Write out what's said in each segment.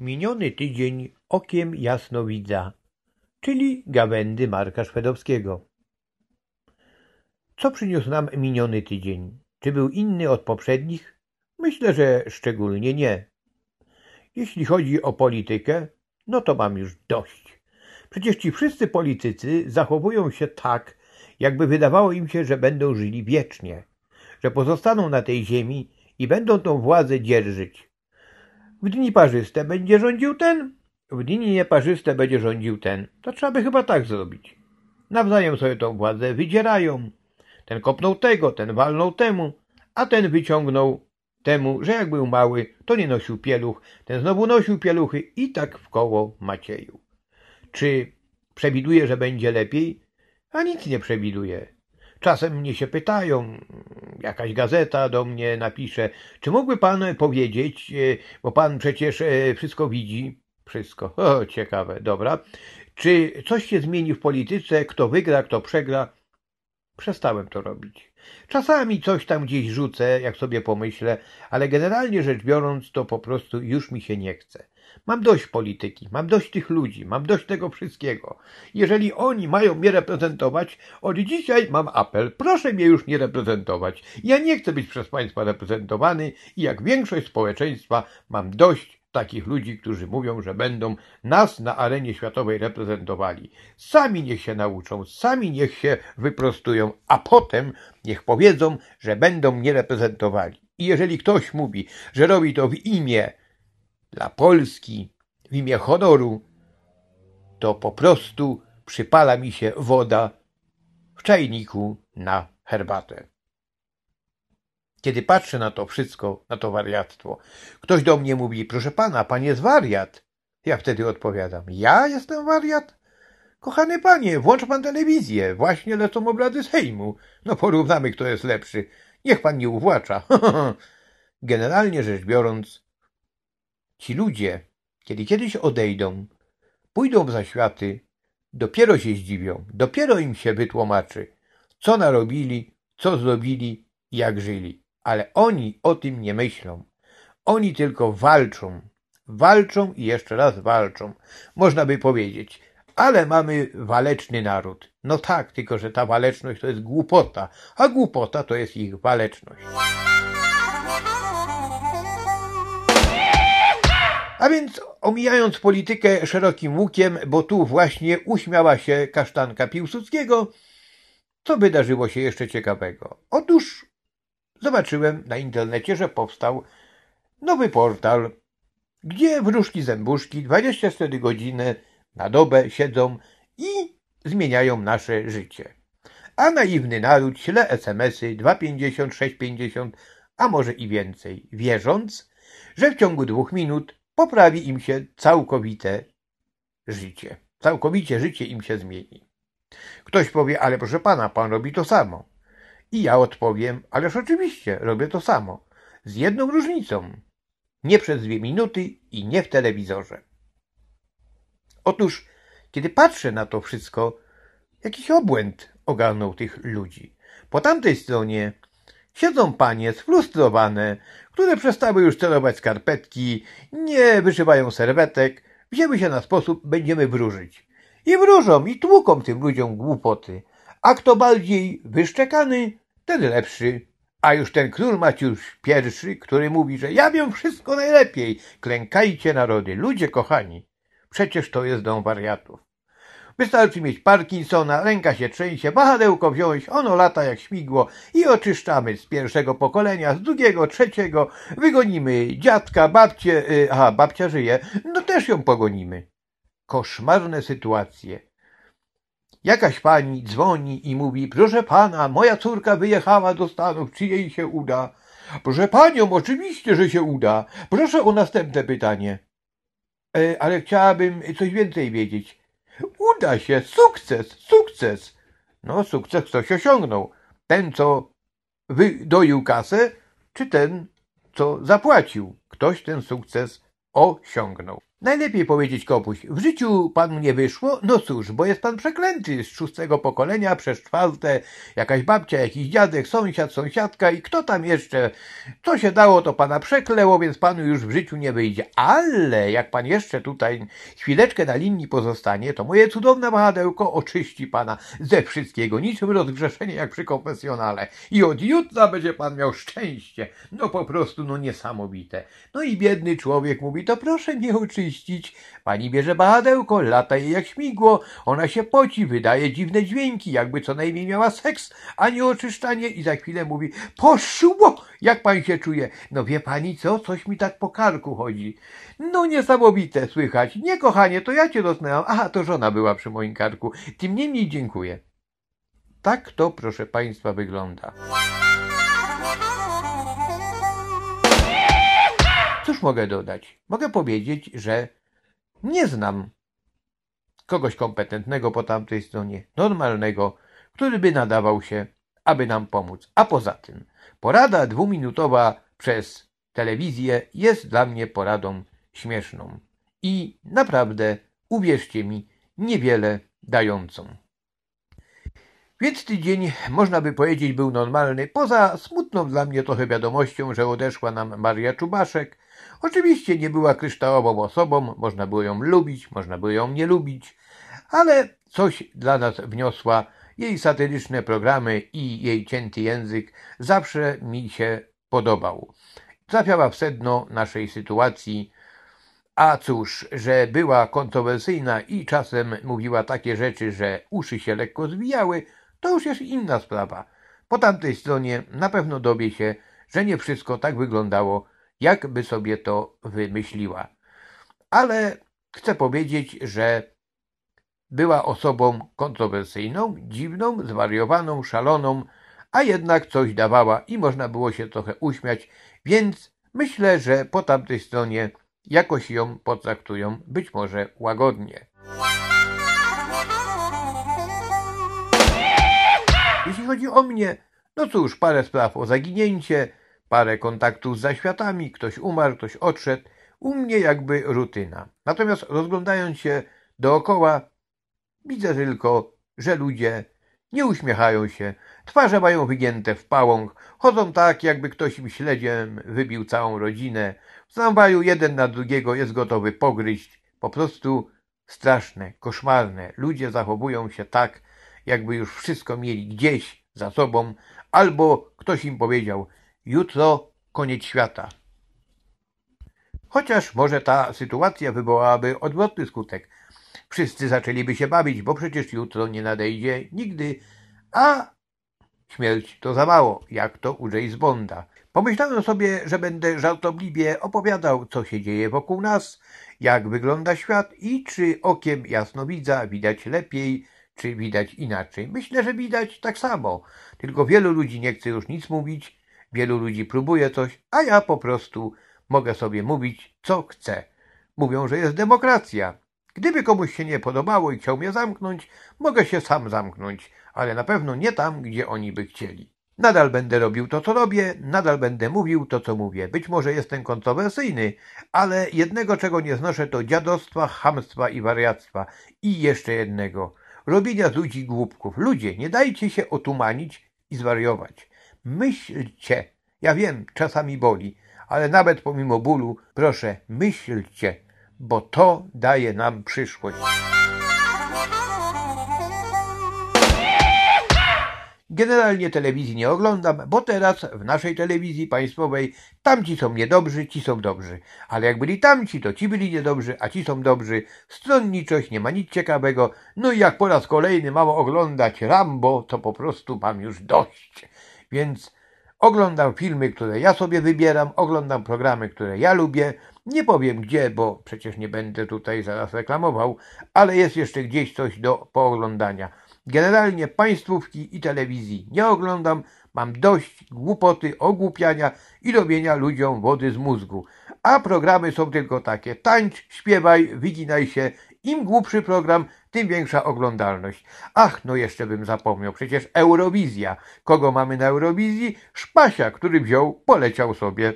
Miniony tydzień okiem jasnowidza, czyli gawędy Marka Szwedowskiego. Co przyniósł nam miniony tydzień? Czy był inny od poprzednich? Myślę, że szczególnie nie. Jeśli chodzi o politykę, no to mam już dość. Przecież ci wszyscy politycy zachowują się tak, jakby wydawało im się, że będą żyli wiecznie, że pozostaną na tej ziemi i będą tą władzę dzierżyć. W dni parzyste będzie rządził ten, w dni nieparzyste będzie rządził ten. To trzeba by chyba tak zrobić. Nawzajem sobie tą władzę wydzierają. Ten kopnął tego, ten walnął temu, a ten wyciągnął temu, że jak był mały, to nie nosił pieluch, ten znowu nosił pieluchy i tak w koło Macieju. Czy przewiduje, że będzie lepiej? A nic nie przewiduje. Czasem mnie się pytają, jakaś gazeta do mnie napisze, czy mógłby pan powiedzieć, e, bo pan przecież e, wszystko widzi, wszystko, o ciekawe, dobra, czy coś się zmieni w polityce, kto wygra, kto przegra? Przestałem to robić. Czasami coś tam gdzieś rzucę, jak sobie pomyślę, ale generalnie rzecz biorąc, to po prostu już mi się nie chce. Mam dość polityki, mam dość tych ludzi, mam dość tego wszystkiego. Jeżeli oni mają mnie reprezentować, od dzisiaj mam apel, proszę mnie już nie reprezentować. Ja nie chcę być przez państwa reprezentowany i jak większość społeczeństwa mam dość takich ludzi, którzy mówią, że będą nas na arenie światowej reprezentowali. Sami niech się nauczą, sami niech się wyprostują, a potem niech powiedzą, że będą mnie reprezentowali. I jeżeli ktoś mówi, że robi to w imię dla Polski, w imię honoru, to po prostu przypala mi się woda w czajniku na herbatę. Kiedy patrzę na to wszystko, na to wariactwo, ktoś do mnie mówi, proszę pana, pan jest wariat. Ja wtedy odpowiadam, ja jestem wariat? Kochany panie, włącz pan telewizję, właśnie lecą obrady Sejmu. No porównamy, kto jest lepszy. Niech pan nie uwłacza. Generalnie rzecz biorąc, ci ludzie, kiedy kiedyś odejdą, pójdą w zaświaty, dopiero się zdziwią, dopiero im się wytłumaczy, co narobili, co zrobili, jak żyli ale oni o tym nie myślą. Oni tylko walczą, walczą i jeszcze raz walczą. Można by powiedzieć, ale mamy waleczny naród. No tak, tylko że ta waleczność to jest głupota, a głupota to jest ich waleczność. A więc omijając politykę szerokim łukiem, bo tu właśnie uśmiała się kasztanka Piłsudskiego, co wydarzyło się jeszcze ciekawego? Otóż zobaczyłem na internecie, że powstał nowy portal, gdzie wróżki zębuszki 24 godziny na dobę siedzą i zmieniają nasze życie. A naiwny naród śle SMS-y 2,50, 6,50, a może i więcej, wierząc, że w ciągu dwóch minut poprawi im się całkowite życie. Całkowicie życie im się zmieni. Ktoś powie, ale proszę pana, pan robi to samo. I ja odpowiem, ależ oczywiście, robię to samo. Z jedną różnicą. Nie przez dwie minuty i nie w telewizorze. Otóż, kiedy patrzę na to wszystko, jakiś obłęd ogarnął tych ludzi. Po tamtej stronie siedzą panie sfrustrowane, które przestały już celować skarpetki, nie wyszywają serwetek, wzięły się na sposób, będziemy wróżyć. I wróżą, i tłuką tym ludziom głupoty. A kto bardziej wyszczekany, ten lepszy. A już ten król Maciusz I, który mówi, że ja wiem wszystko najlepiej. Klękajcie narody, ludzie kochani. Przecież to jest dom wariatów. Wystarczy mieć Parkinsona, ręka się trzęsie, wahadełko wziąć, ono lata jak śmigło i oczyszczamy z pierwszego pokolenia, z drugiego, trzeciego, wygonimy dziadka, babcię, yy, aha, babcia żyje, no też ją pogonimy. Koszmarne sytuacje. Jakaś pani dzwoni i mówi, proszę pana, moja córka wyjechała do Stanów, czy jej się uda? Proszę panią, oczywiście, że się uda. Proszę o następne pytanie. E, ale chciałabym coś więcej wiedzieć. Uda się, sukces, sukces. No, sukces ktoś osiągnął. Ten, co wydoił kasę, czy ten, co zapłacił. Ktoś ten sukces osiągnął. Najlepiej powiedzieć komuś, w życiu panu nie wyszło? No cóż, bo jest pan przeklęty z szóstego pokolenia przez czwarte, jakaś babcia, jakiś dziadek, sąsiad, sąsiadka i kto tam jeszcze. Co się dało, to pana przekleło, więc panu już w życiu nie wyjdzie. Ale jak pan jeszcze tutaj chwileczkę na linii pozostanie, to moje cudowne wahadełko oczyści pana ze wszystkiego, niczym rozgrzeszenie jak przy konfesjonale. I od jutra będzie pan miał szczęście. No po prostu, no niesamowite. No i biedny człowiek mówi, to proszę mnie uczyć Pani bierze bahadełko, lata jej jak śmigło, ona się poci, wydaje dziwne dźwięki, jakby co najmniej miała seks, a nie oczyszczanie i za chwilę mówi, poszło, jak pan się czuje? No wie pani co, coś mi tak po karku chodzi. No niesamowite słychać. Nie kochanie, to ja cię dotknęłam. Aha, to żona była przy moim karku. Tym niemniej dziękuję. Tak to, proszę państwa, wygląda. Cóż mogę dodać? Mogę powiedzieć, że nie znam kogoś kompetentnego po tamtej stronie, normalnego, który by nadawał się, aby nam pomóc. A poza tym, porada dwuminutowa przez telewizję jest dla mnie poradą śmieszną i naprawdę, uwierzcie mi, niewiele dającą. Więc tydzień, można by powiedzieć, był normalny, poza smutną dla mnie trochę wiadomością, że odeszła nam Maria Czubaszek, Oczywiście nie była kryształową osobą, można było ją lubić, można było ją nie lubić, ale coś dla nas wniosła. Jej satyryczne programy i jej cięty język zawsze mi się podobał. Trafiała w sedno naszej sytuacji, a cóż, że była kontrowersyjna i czasem mówiła takie rzeczy, że uszy się lekko zwijały, to już jest inna sprawa. Po tamtej stronie na pewno dowie się, że nie wszystko tak wyglądało, jak by sobie to wymyśliła. Ale chcę powiedzieć, że była osobą kontrowersyjną, dziwną, zwariowaną, szaloną, a jednak coś dawała i można było się trochę uśmiać, więc myślę, że po tamtej stronie jakoś ją potraktują, być może łagodnie. Jeśli chodzi o mnie, no cóż, parę spraw o zaginięcie, parę kontaktów z zaświatami, ktoś umarł, ktoś odszedł. U mnie jakby rutyna. Natomiast rozglądając się dookoła, widzę tylko, że ludzie nie uśmiechają się, twarze mają wygięte w pałąk, chodzą tak, jakby ktoś im śledziem wybił całą rodzinę. W tramwaju jeden na drugiego jest gotowy pogryźć. Po prostu straszne, koszmarne. Ludzie zachowują się tak, jakby już wszystko mieli gdzieś za sobą, albo ktoś im powiedział, Jutro koniec świata. Chociaż może ta sytuacja wywołałaby odwrotny skutek. Wszyscy zaczęliby się bawić, bo przecież jutro nie nadejdzie nigdy, a śmierć to za mało, jak to u James Bonda. Pomyślałem sobie, że będę żartobliwie opowiadał, co się dzieje wokół nas, jak wygląda świat i czy okiem jasnowidza widać lepiej, czy widać inaczej. Myślę, że widać tak samo, tylko wielu ludzi nie chce już nic mówić, Wielu ludzi próbuje coś, a ja po prostu mogę sobie mówić, co chcę. Mówią, że jest demokracja. Gdyby komuś się nie podobało i chciał mnie zamknąć, mogę się sam zamknąć, ale na pewno nie tam, gdzie oni by chcieli. Nadal będę robił to, co robię, nadal będę mówił to, co mówię. Być może jestem kontrowersyjny, ale jednego, czego nie znoszę, to dziadostwa, chamstwa i wariactwa. I jeszcze jednego. Robienia z ludzi głupków. Ludzie, nie dajcie się otumanić i zwariować. Myślcie. Ja wiem, czasami boli, ale nawet pomimo bólu, proszę, myślcie, bo to daje nam przyszłość. Generalnie telewizji nie oglądam, bo teraz w naszej telewizji państwowej tamci są niedobrzy, ci są dobrzy. Ale jak byli tamci, to ci byli niedobrzy, a ci są dobrzy. Stronniczość, nie ma nic ciekawego. No i jak po raz kolejny mam oglądać Rambo, to po prostu mam już dość. Więc oglądam filmy, które ja sobie wybieram, oglądam programy, które ja lubię. Nie powiem gdzie, bo przecież nie będę tutaj zaraz reklamował, ale jest jeszcze gdzieś coś do pooglądania. Generalnie państwówki i telewizji nie oglądam, mam dość głupoty, ogłupiania i robienia ludziom wody z mózgu. A programy są tylko takie: tańcz, śpiewaj, wyginaj się im głupszy program, tym większa oglądalność. Ach, no jeszcze bym zapomniał, przecież Eurowizja. Kogo mamy na Eurowizji? Szpasia, który wziął, poleciał sobie.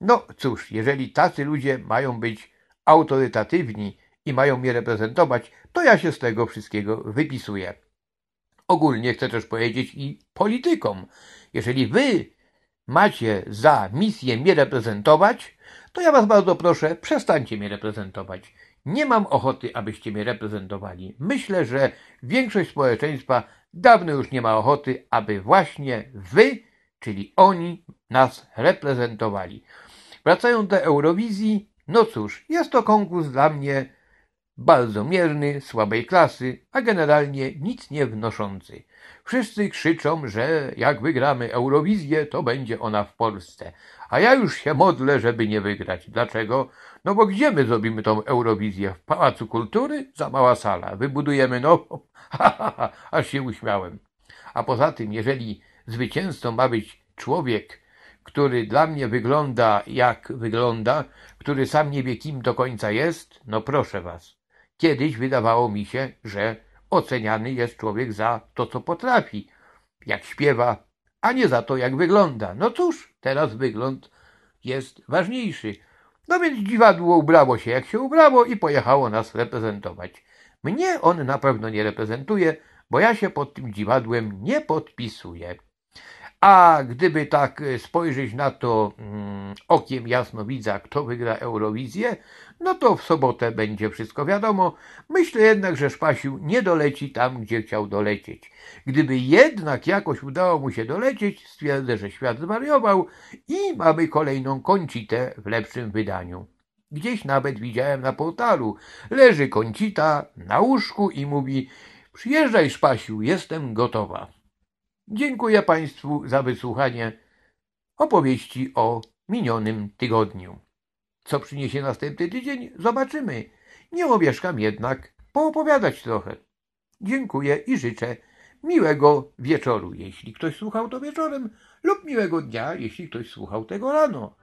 No cóż, jeżeli tacy ludzie mają być autorytatywni i mają mnie reprezentować, to ja się z tego wszystkiego wypisuję. Ogólnie chcę też powiedzieć i politykom. Jeżeli wy macie za misję mnie reprezentować, to ja was bardzo proszę, przestańcie mnie reprezentować. Nie mam ochoty, abyście mnie reprezentowali. Myślę, że większość społeczeństwa dawno już nie ma ochoty, aby właśnie wy, czyli oni, nas reprezentowali. Wracając do Eurowizji, no cóż, jest to konkurs dla mnie bardzo mierny, słabej klasy, a generalnie nic nie wnoszący. Wszyscy krzyczą, że jak wygramy Eurowizję, to będzie ona w Polsce. A ja już się modlę, żeby nie wygrać. Dlaczego? No bo gdzie my zrobimy tą Eurowizję? W Pałacu Kultury? Za mała sala. Wybudujemy no, ha, ha, ha, aż się uśmiałem. A poza tym, jeżeli zwycięzcą ma być człowiek, który dla mnie wygląda jak wygląda, który sam nie wie kim do końca jest, no proszę was. Kiedyś wydawało mi się, że oceniany jest człowiek za to, co potrafi, jak śpiewa, a nie za to, jak wygląda. No cóż, teraz wygląd jest ważniejszy. No więc dziwadło ubrało się, jak się ubrało i pojechało nas reprezentować. Mnie on na pewno nie reprezentuje, bo ja się pod tym dziwadłem nie podpisuję. A gdyby tak e, spojrzeć na to mm, okiem jasnowidza, kto wygra Eurowizję, no to w sobotę będzie wszystko wiadomo. Myślę jednak, że Szpasiu nie doleci tam, gdzie chciał dolecieć. Gdyby jednak jakoś udało mu się dolecieć, stwierdzę, że świat zwariował i mamy kolejną koncitę w lepszym wydaniu. Gdzieś nawet widziałem na portalu. Leży koncita na łóżku i mówi: Przyjeżdżaj, Szpasiu, jestem gotowa. Dziękuję Państwu za wysłuchanie opowieści o minionym tygodniu. Co przyniesie następny tydzień, zobaczymy. Nie omieszkam jednak poopowiadać trochę. Dziękuję i życzę miłego wieczoru, jeśli ktoś słuchał to wieczorem, lub miłego dnia, jeśli ktoś słuchał tego rano.